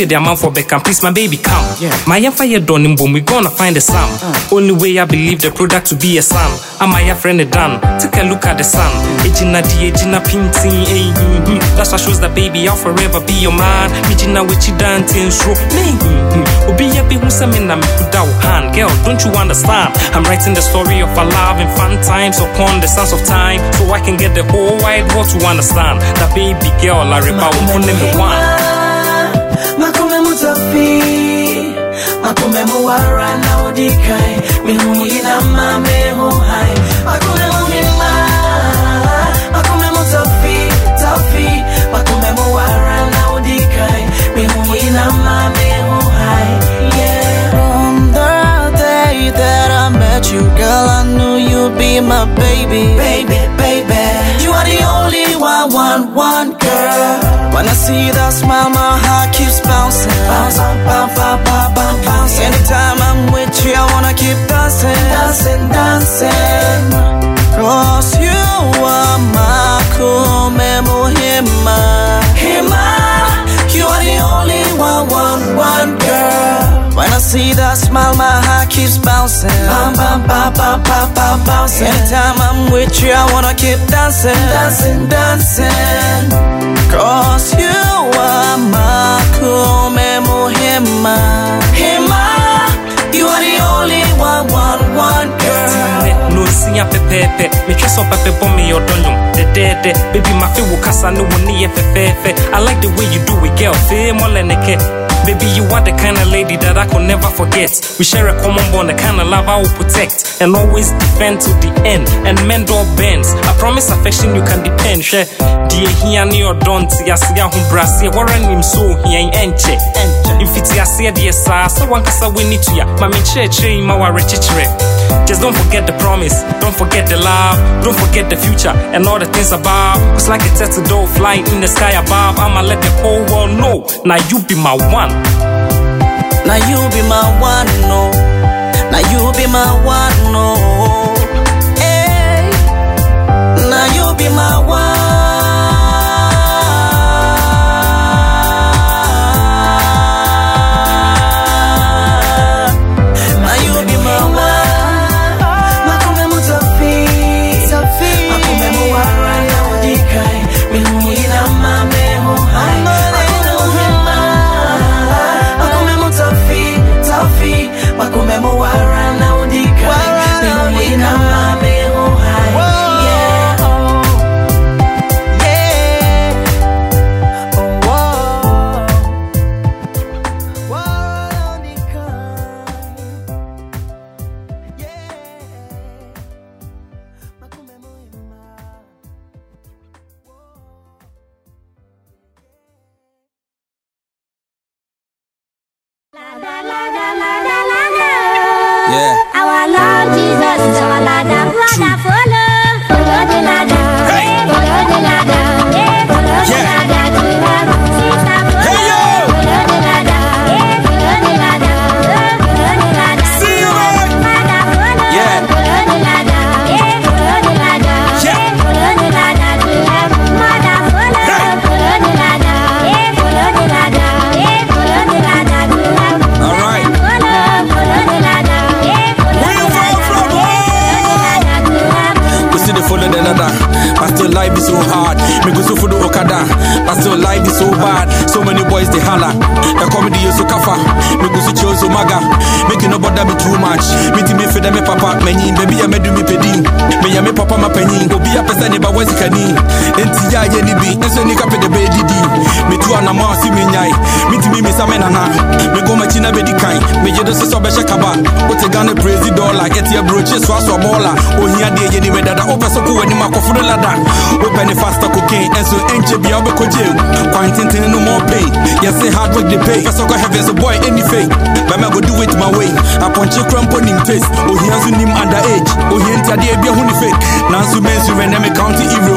Intiti the amount for Beckham, please my baby come. My yafa ye done in boom, we gonna find a Sam. Only way I believe the product to be a Sam. I'm my friend done. Take a look at the sun. Ejina di ejina pinting, eh. mhm. That's what shows that baby I'll forever be your man. Mijina wichi dancing show. Me, mhm. Obi ya be wusame na me kuda hand. Girl, don't you understand? I'm writing the story of our love and fun times upon the sands of time, so I can get the whole wide world to understand that baby girl I reba wo number one. Makume mutafi Makume muwara na udikai Mihu ina mame huhai Makume muhima Makume mutafi Tafi Makume muwara na udikai Mihu ina mame huhai Yeah. From the day that I met you, girl, I knew you'd be my baby. Baby, baby You are the only one, one, one girl When I see that smile, my heart keeps bouncing. Bounce, bounce, bounce, bounce, bounce, bounce Anytime I'm with you, I wanna keep dancing. Dancing, dancing Cause you are my kume muhima. Hima, you are the only one, one, one girl. When I see that smile, my heart keeps bouncing. Bam, bam, bam, bam, bam, bam, bouncing. Anytime I'm with you, I wanna keep dancing. Dancing, dancing. Cause you are my kume muhima. Hima, you are the only one, one, one girl. no nsia pɛpɛɛpɛ metwɛ sɛ ɔpɛpɛ bɔ me ɔdɔ nwom dɛdɛɛdɛ baby mafe wo kasa ne wo ne yɛ fɛfɛɛfɛ i like the way you do it girl fee mɔlɛ ne kɛ Baby, you are the kind of lady that I could never forget. We share a common bond, the kind of love I will protect and always defend to the end. And men door bends. I promise affection you can depend. Share, dear, here near don't see us, ya hum brass, ya warren him so here in enche. If it's say dear sa, so one kasa we need to ya. Mami che che, ma wa rechichre. Just don't forget the promise, don't forget the love, don't forget the future and all the things above. It's like a dove flying in the sky above. I'ma let the whole world know. Now you be my one. Now you be my one, no. Now you be my one, no. Yeah. Our Lord Jesus still life is so bad. So many boys they holla. The comedy is so kafa. Me go so chill so maga. Making no bother me too much. Me ti me fe me papa many baby ya me do me pedi. Me ya me papa ma penny. Obi a person ba wasi kani. Enti ya ye ni bi. Enso ni kape de be didi. Me tu ana ma si me nyai. Me ti me me sa me nana. Me go ma china be di. Me je do so so be shakaba. O te Ghana praise the dollar. Get your broche oh, oh, so so baller. O hia de ye ni me dada. O person ko wani ma ko the ladder. O penny faster cocaine. Enso enche bia o be ko jail. Quarantine no more pay. Yes say hard work they pay. Person go heaven so boy any fake. Me go do it my way. I punch you cramp on him face. O hia so nim underage. O hia ntia de bia hu ni fake. Now, so Nansu mensu when me county hero.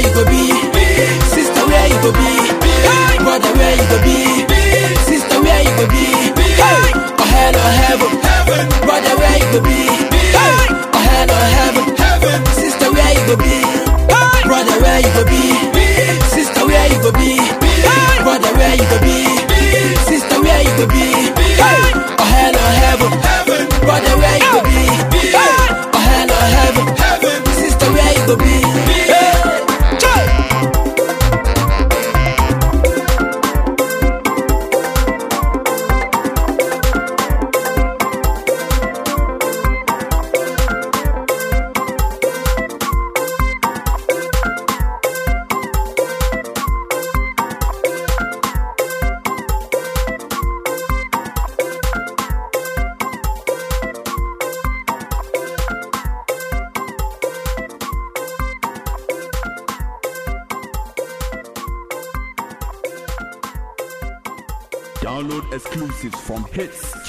where you go be? Sister, where you go be? Brother, where you go be? Sister, where you go be? Hey, oh hell or heaven, heaven. Brother, where you go be? Hey, oh hell or heaven, heaven. Sister, where you go be? Hey, brother, where you go be? Sister, where you go be? Hey, brother, where you go be? Sister, where you go be? Hey, oh hell or heaven, heaven. Brother, where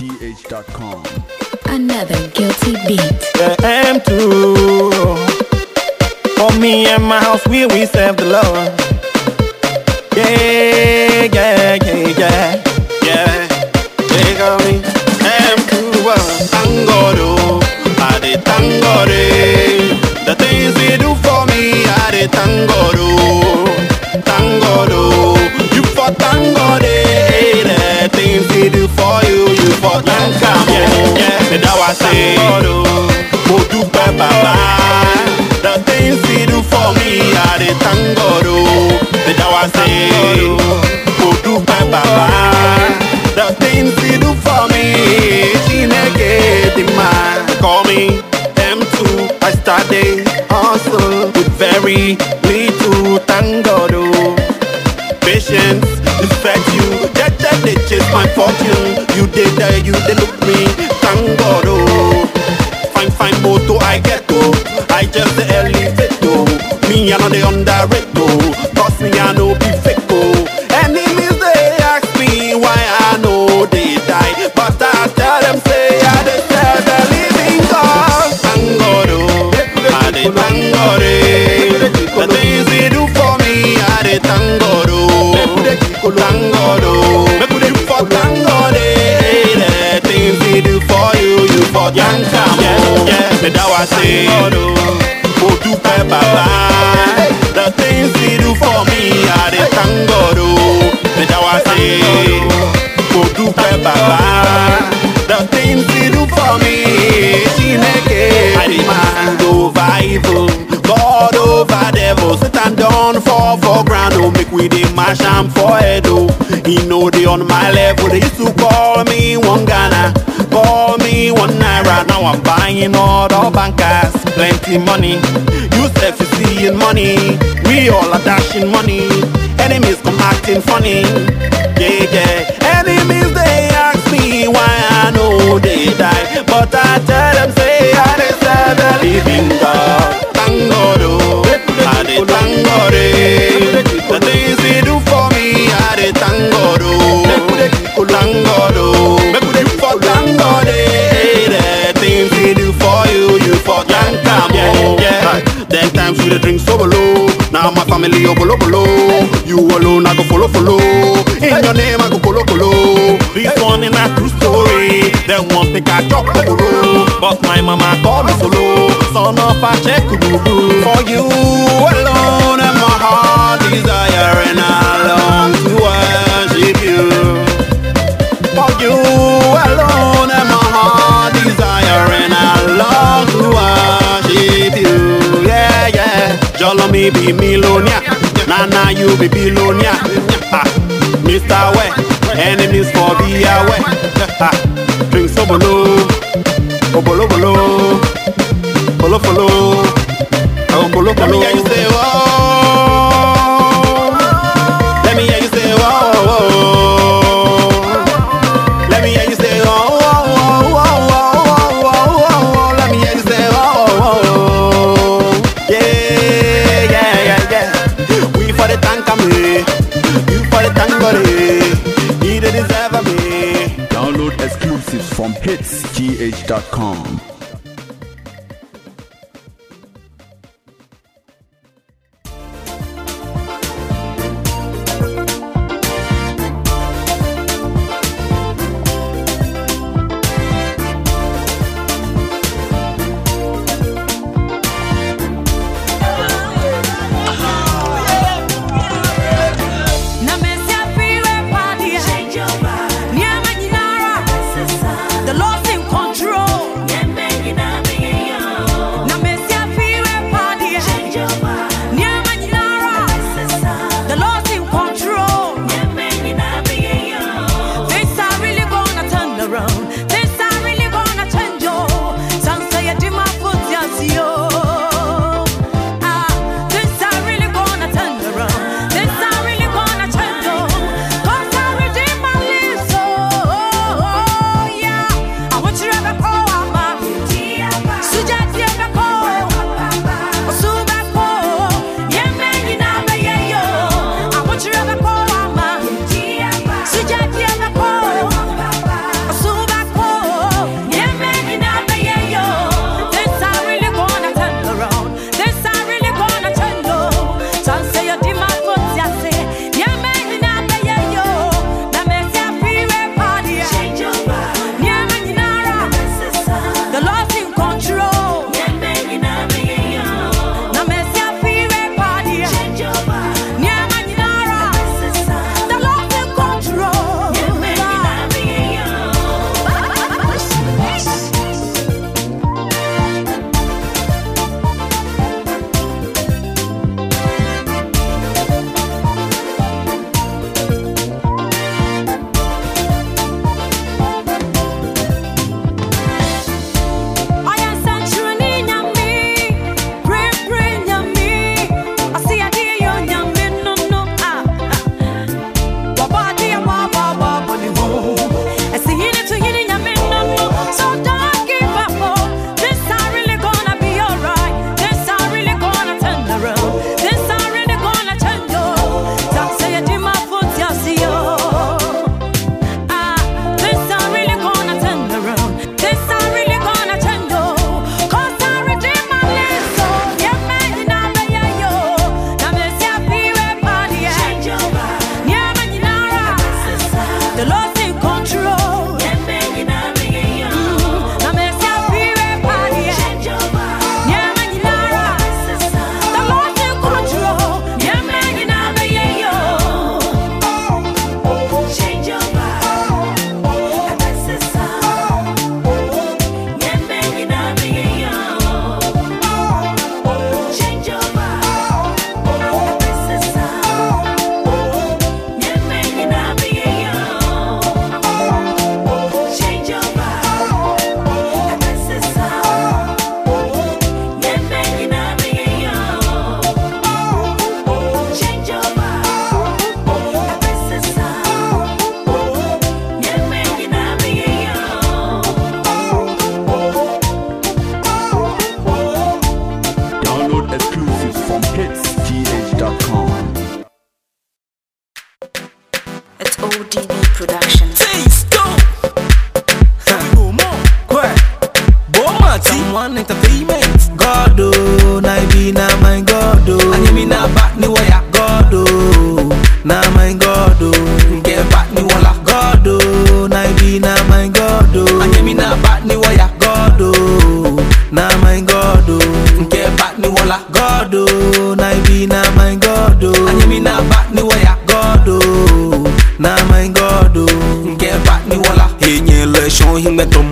hitsgh.com. Another guilty beat. the M2. For me and my house, we we serve the Lord. Yeah, yeah, yeah, yeah, yeah. They call me M2. uh, Thank God, oh, I did thank God, eh. The things he do for me, I did thank you for thank Him, yeah, yeah. And now I say, mo dúpẹ́ bàbá. The things he do for me, I dey thank God now I say, mo dúpẹ́ bàbá. The things he do for me, Chineke dị mma. Call me M2, I started hustle with very little tell you that am for head, oh. He know they on my level, they used to call me one Ghana, call me one Naira, now I'm buying all the bankers, plenty money. You self is seeing money, we all are dashing money, enemies come acting funny, yeah, yeah. Enemies they ask me why I know they die, but I tell them dey drink so below. Now my family oh bolo bolo. You alone I go follow follow. In your name I go follow follow. This one in a true story. Then one think I chop kukuru, but my mama call me solo. Son of a check. For you alone me be millionaire. Nah, nah, you be billionaire. Ah, Mr. Way, enemies for be away. Ah, drink so below. Oh, bolo, bolo. Bolo, bolo. Oh, bolo, bolo.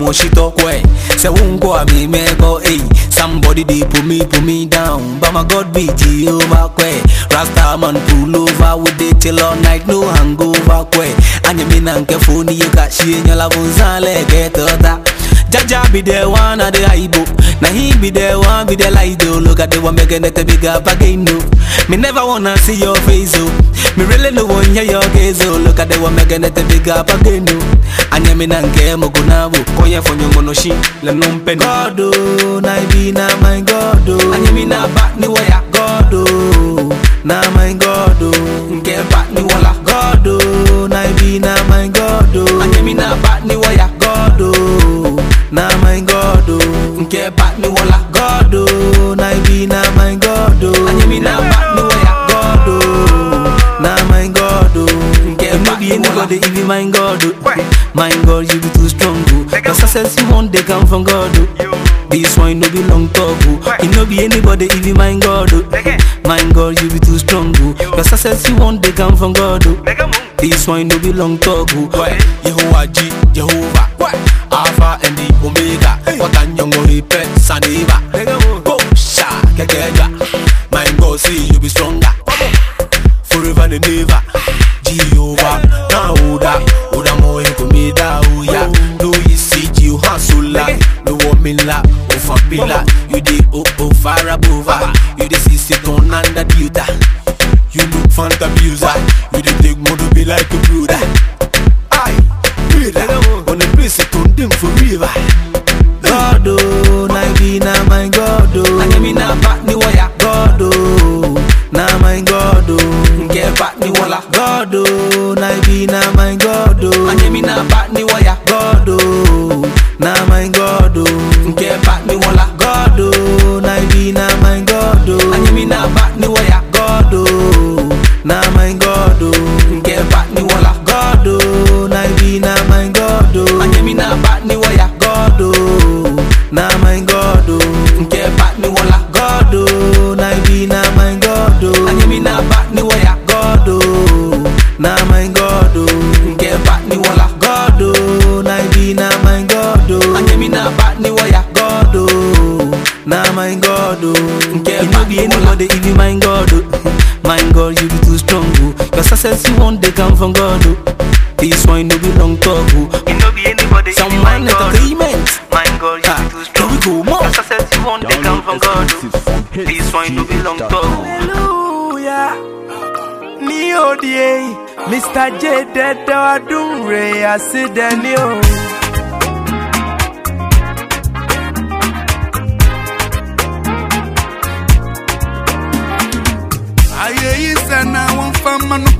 Tomo shito kwe. Se unko a mi me go ey. Somebody dey put me put me down. But my God be Jehovah kwe. Rasta man pull over with it till all night no hangover kwe. Anye mi na nke phone ye ka shie nyola vunzale get oda Jaja be the one of the aibo Now he be the one be the lido Look at the one making it a big up again no Me never wanna see your face oh Me really no want hear your gaze oh Look at the one making it a big up again no Anya mi na nke mo kunabo Koye fonyo ngono shi le numpe no God oh, na be na my God oh. Anya me na back ni waya. God oh, na my God oh. Get back ni wala. God oh, na be na my God oh. Anya me na back ni waya. God oh, na my God oh. Get back ni wala. God oh, na be na my God oh. Anya me na back ni waya. God oh, na my God oh. Get no back be ni wala. anybody if you mind God oh. My God you be too strong oh. The success you want they come from God oh. This one no be long talk oh. You no be anybody if you mind God oh. My God you be too strong oh. The success you want they come from God oh. This one no be long talk oh. Yehovah G, Jehovah Alpha and the Omega. Watanyongo repet Saniva Posha Kekeja My God see you be stronger. Forever and ever Ufapila You the oh oh farabova You the sisi ton under the You look fanta abuser You the take more to be like a brother from God oh. This one no be long talk oh. You no be anybody if you Someone mind God oh. entertainment. Mind God you be too strong Here we go, more. Your success you want they come from God oh. This one no be long talk oh. Hallelujah. Ní òde Mr. J dẹ́dẹ́ ọdún rẹ̀ àṣìdẹ́ni o. Ayé yìí sẹ́nà wọ́n fẹ́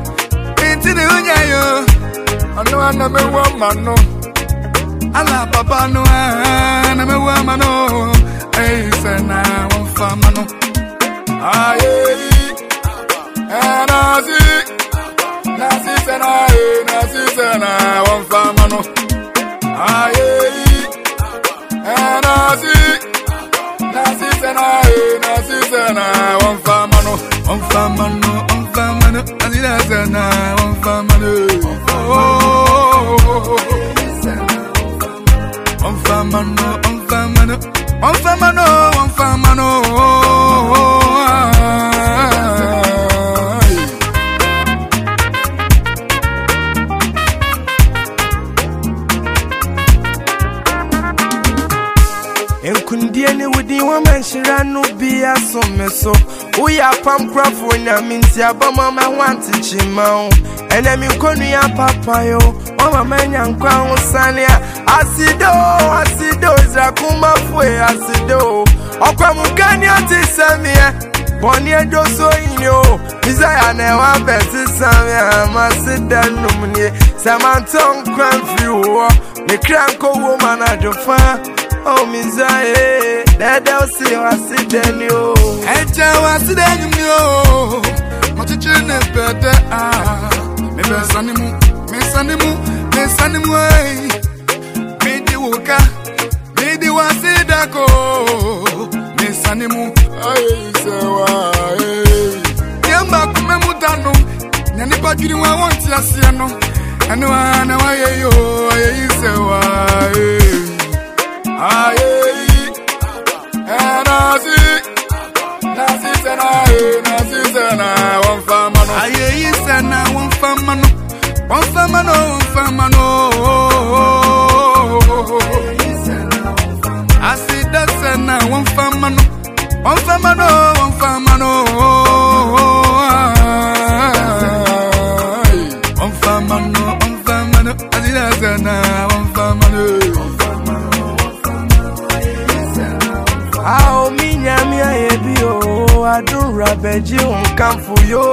enti ne yo ɔno a na mɛwɔ ma no ala papa no a eh, eh, na mɛwɔ ma no ɛyi sɛ na wɔmfa ma no ayeyi ɛnasi eh, nasi sɛ na ye nasi sɛ na wɔmfa ma no ayeyi ɛnasi Nasi sena, eh, nasi sena, one famano, one famano, one famano, nasi sena, one famano. Oh, one famano, one famano, one famano, one famano. nkundie ne wodi wɔma nhyira no bi asom me so Uya pam crafo na minti abama ma wanti chimao Ene mi konu ya papa yo. Mama menya nkwa hosania Asido, asido Isra kumba fwe asido. Okwa mukani ati samia Boni edo so inyo. Misa ya ne wabe beti samia Masida numnie Samanton kwan fi uwa Mikranko woman adofa oh mizae dada usi wasideni o ẹjẹ wasideni mi o ọchichiri na ebede a mebe sanimu mesanimu mesanimu eyi midi wuka midi wasidako mesanimu ayeyi sewa eyi. yẹn bá kúmẹ́ mú dànù yẹn nípa gidi wọn àwọn ti àṣìyẹn nù ẹnu wa náà wáyé yìí o ayeyi sewa eyi. Ayɛyi ɛnase nase sɛ na nase sɛ na wɔmfa ma no ayɛyi sɛ na wɔmfa ma no wɔmfa ma no wɔmfa ma no aseda sɛ na wɔmfa ma no wɔmfa ma no adora bɛgye wo nkamfo yo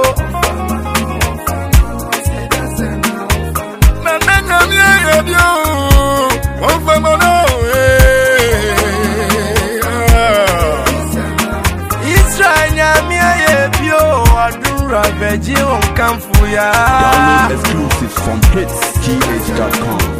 nana nyame ayɛ bi o wɔmfa ma no israel nyame ayɛ bi o adora bɛgye wo nkamfo ya. Download exclusives from hitsgh.com. Nobio,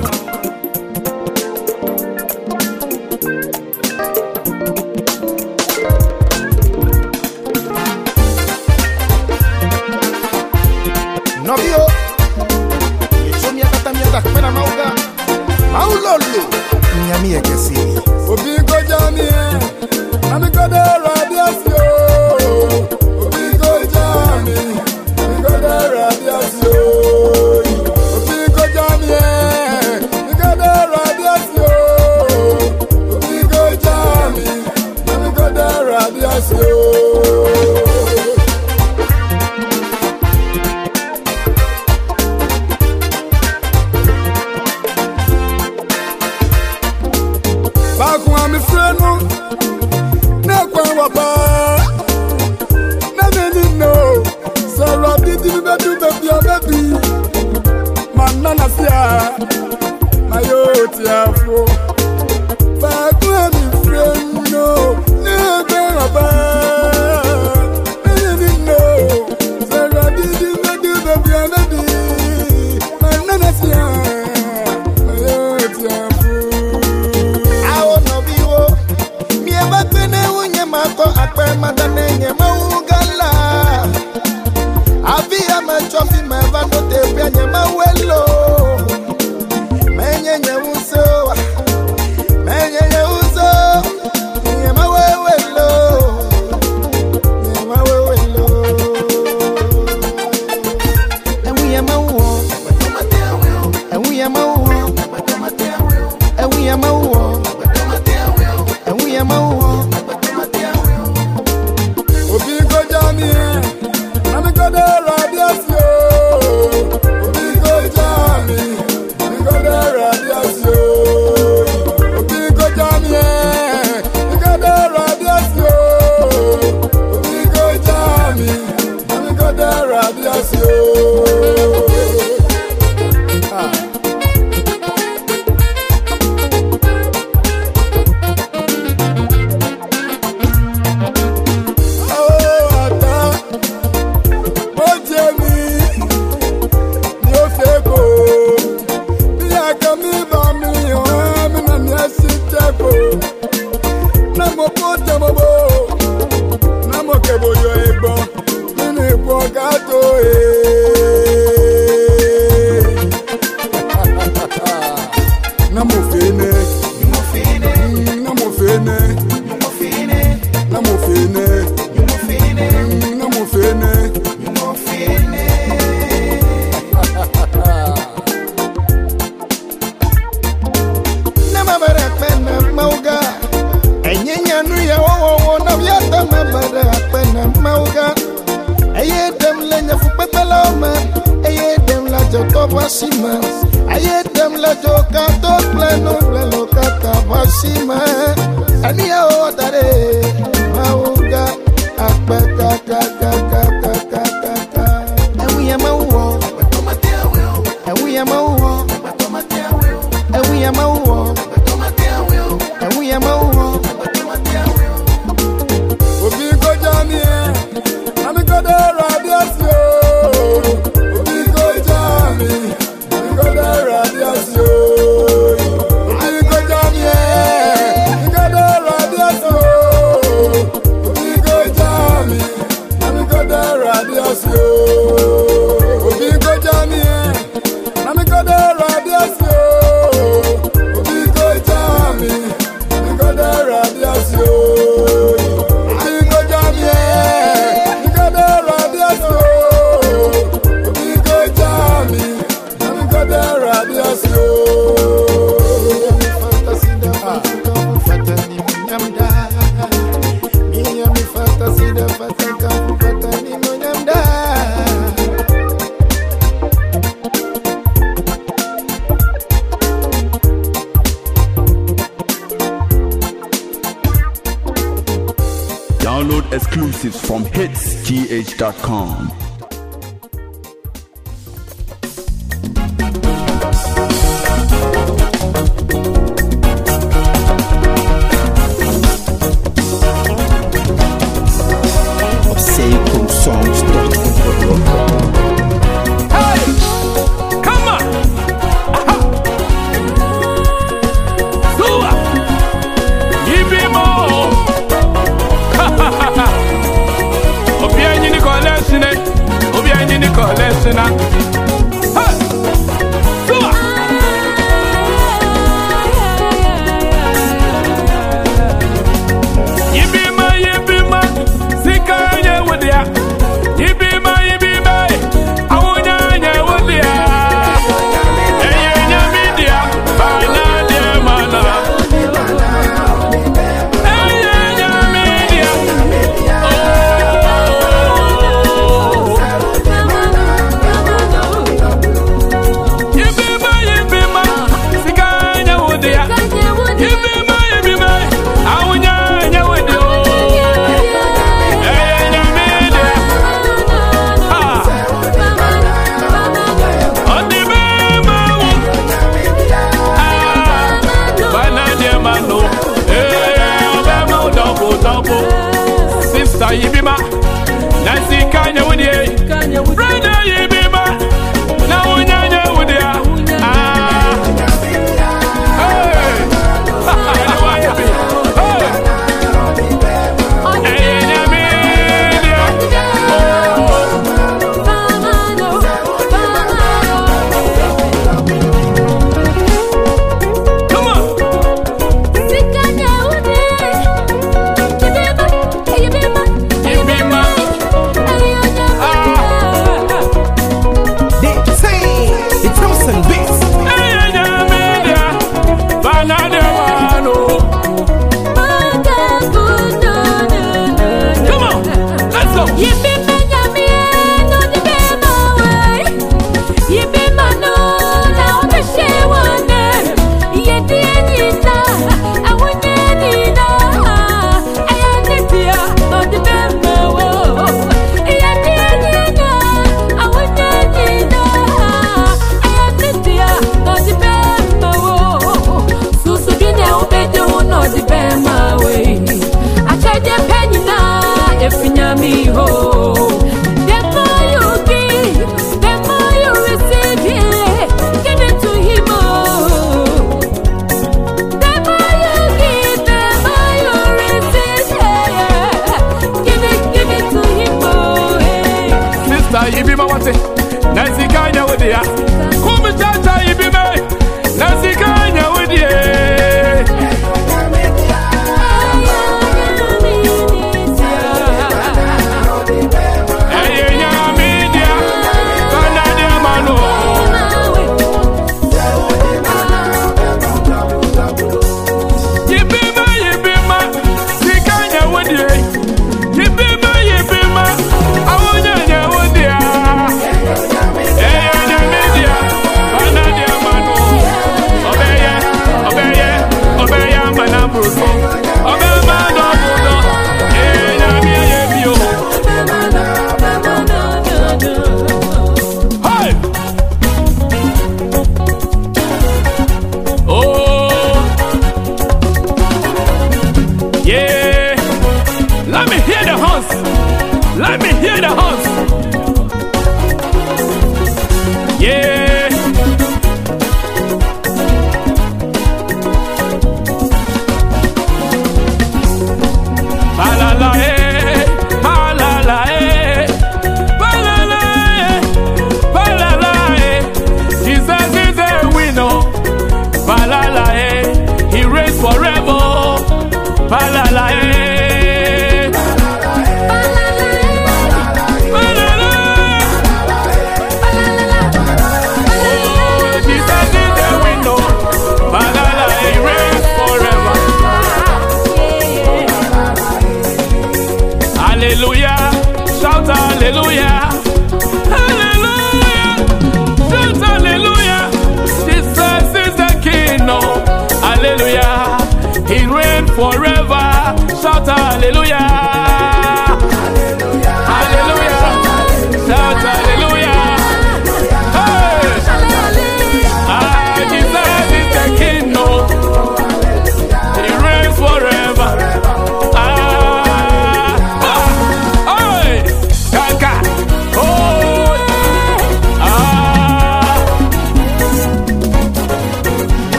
Baby, man, na sia na yo ti afo. Fa ku mi friend no ne be baba. hitsgh.com.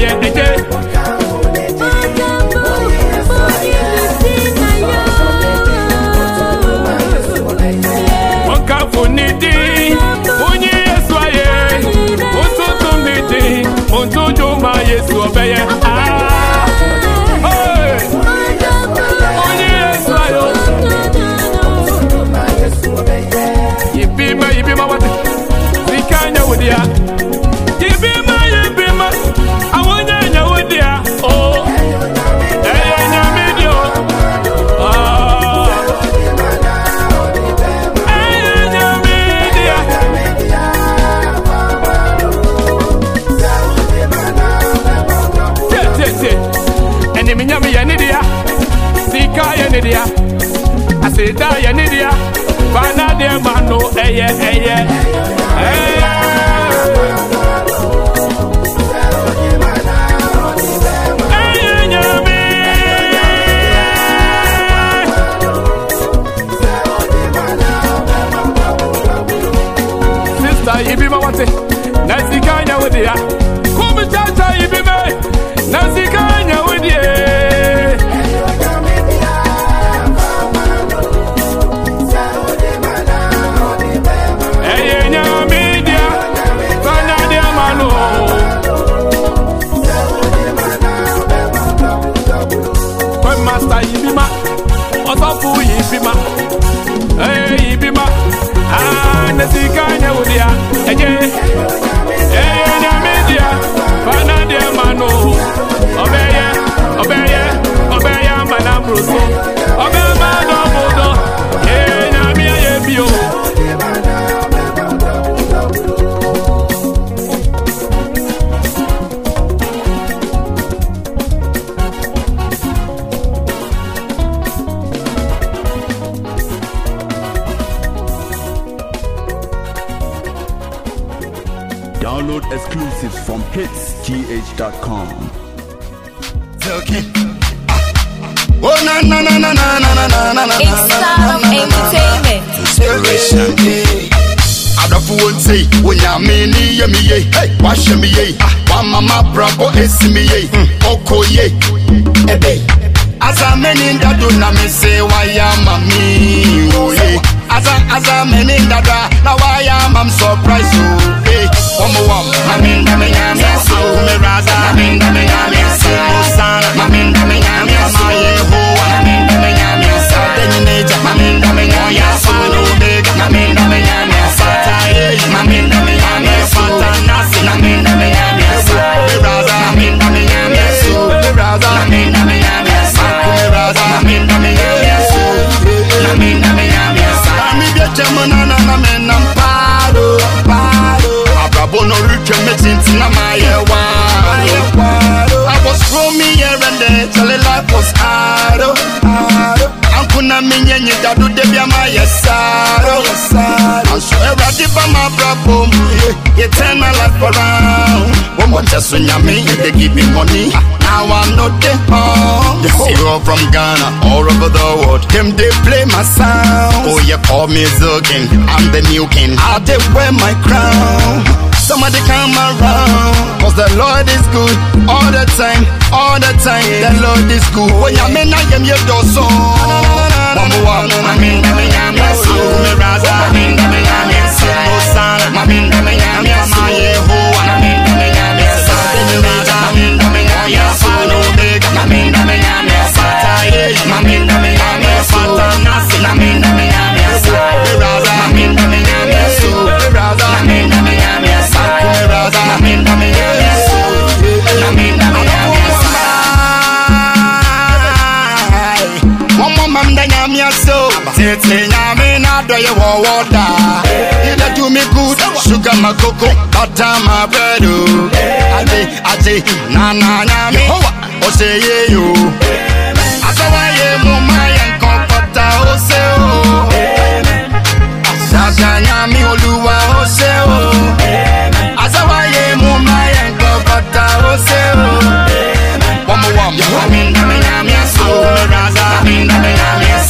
yeah. dia. I say Die, da ye ni dia. Fana dia mano eye eye. Eye. chacha ibi with wate come kanya wudia Kumi you be me Nancy kanya wudia ibima. Ee ibima. Ah, Aa na sika anya wo dia eje. Ee nyame dia fana dia mano obeye obeye obeye ama na mbro so obeye ma na obodo ee bio exclusives from hitsgh.com. Oh na na na na na na na na na na It's Sound Entertainment. Inspiration Adɔfo wo nsei wonyame ne yɛ me ye wahyɛ me ye wamama brabɔ esi me ye ɔkɔ ye ɛbɛ asa meni dado na me se wayɛ ama me oye asa asa meni dada na wayɛ ama m surprise o mu wam maminda me nyame ase ohumi rasa maminda me nyame ase musana maminda me nyame ase yehowa maminda me nyame ase tenyinaja maminda me nyame ase olubega maminda me nyame ase tayeyi maminda me nyame ase tanasi maminda me nyame ase rasa maminda me nyame ase rasa maminda me nyame ase rasa maminda me nyame ase maminda me nyame ase ami bia chemana na na menam my I was roaming here and there, telling life was hard. oh, oh. Ankuna minye nyi dadu debi ama yesaro Anso eradi ba ma brabo You turn my life around. One more just when me, they give me money. Now I'm not the home Zero from Ghana, all over the world. Them they play my sound Oh you call me Zugin, I'm the new king. I they wear my crown Somebody come around Cause the Lord is good all the time, all the time The Lord is good When you mean I am your dozo Mama wa Mami ndame nyame so Me raza Mami ndame nyame so Osana Mami ndame nyame so Mama Yehowa so Tete nyame na do ye wo wo da. You dey do me good. Sugar my cocoa Butter my bread oh. Ade ade na na nyame O se ye yo. Asawa ye mu ma ye nkọkọta o se o. Sasa nyame oluwa o se o. Asawa ye mu ma ye nkọkọta o se o. One more one Mami ndame nyame so Me raza Mami ndame nyame so Osana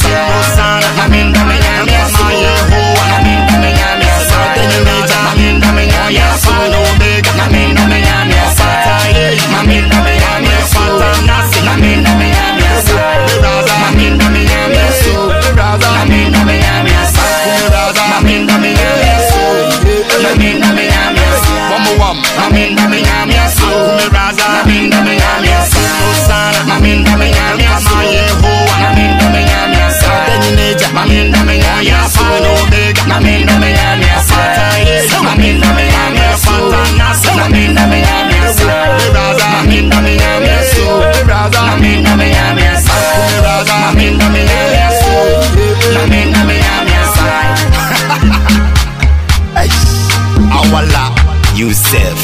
Yusef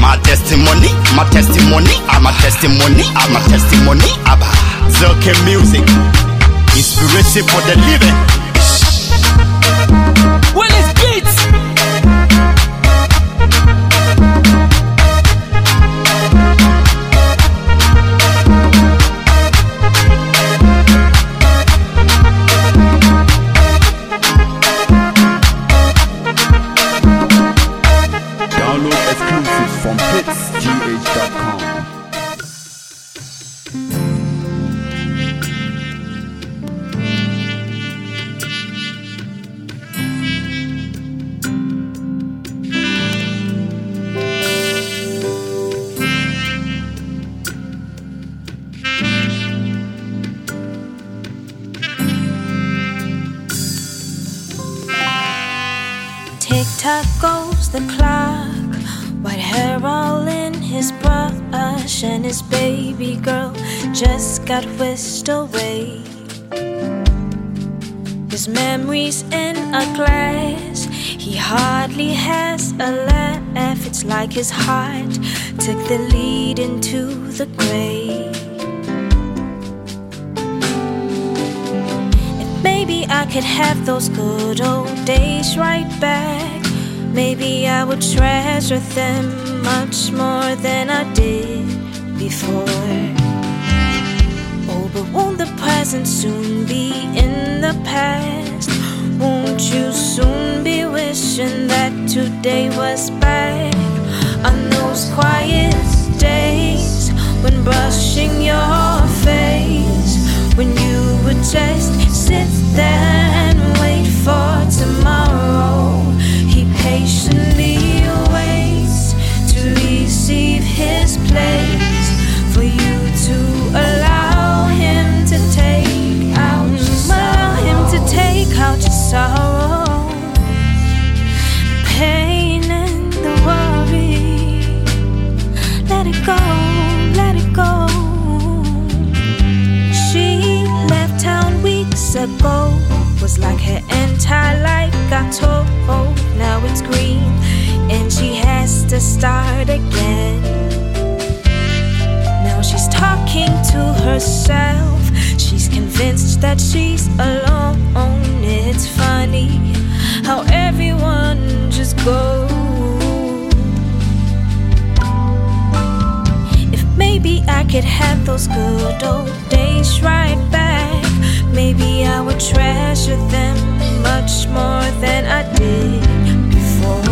My testimony, my testimony, I'm a testimony, I'm a testimony, Abba. Zoke music, inspiration for the living. Brush, and his baby girl just got whisked away. His memories in a glass. He hardly has a laugh. It's like his heart took the lead into the grave. Maybe I could have those good old days right back. Maybe I would treasure them much more than I did before. Oh, but won't the present soon be in the past? Won't you soon be wishing that today was back? On those quiet days when brushing your face, when you would just sit there and wait for tomorrow. He patiently place for you to allow him to take out, allow him to take out your the pain and the worry. Let it go, let it go. She left town weeks ago. was like her entire life got told. Now it's green, and she has to start again. That she's alone. It's funny how everyone just goes. If maybe I could have those good old days right back, maybe I would treasure them much more than I did before.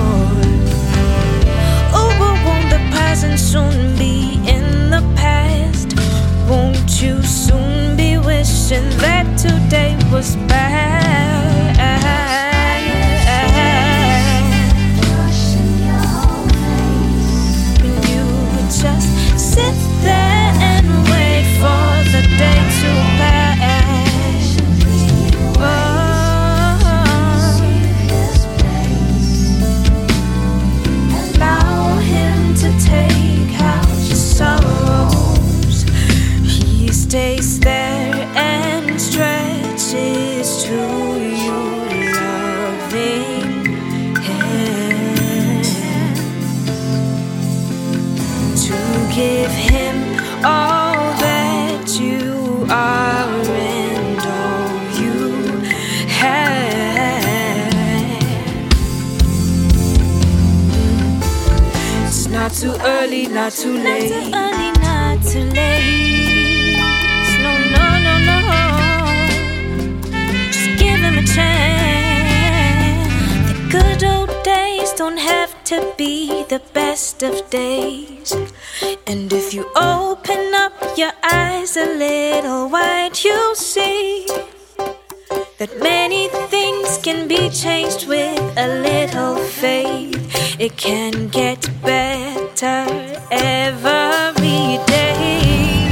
Oh, but won't the present soon be in the past? Won't you soon be wishing that today was bad? Early, not too late. Not too early, not too late. No, no, no, no. Just give him a chance. The good old days don't have to be the best of days. And if you open up your eyes a little wide, you'll see that many things can be changed with a little faith. It can get better every day.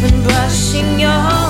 When brushing your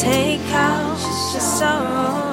take out your sorrow.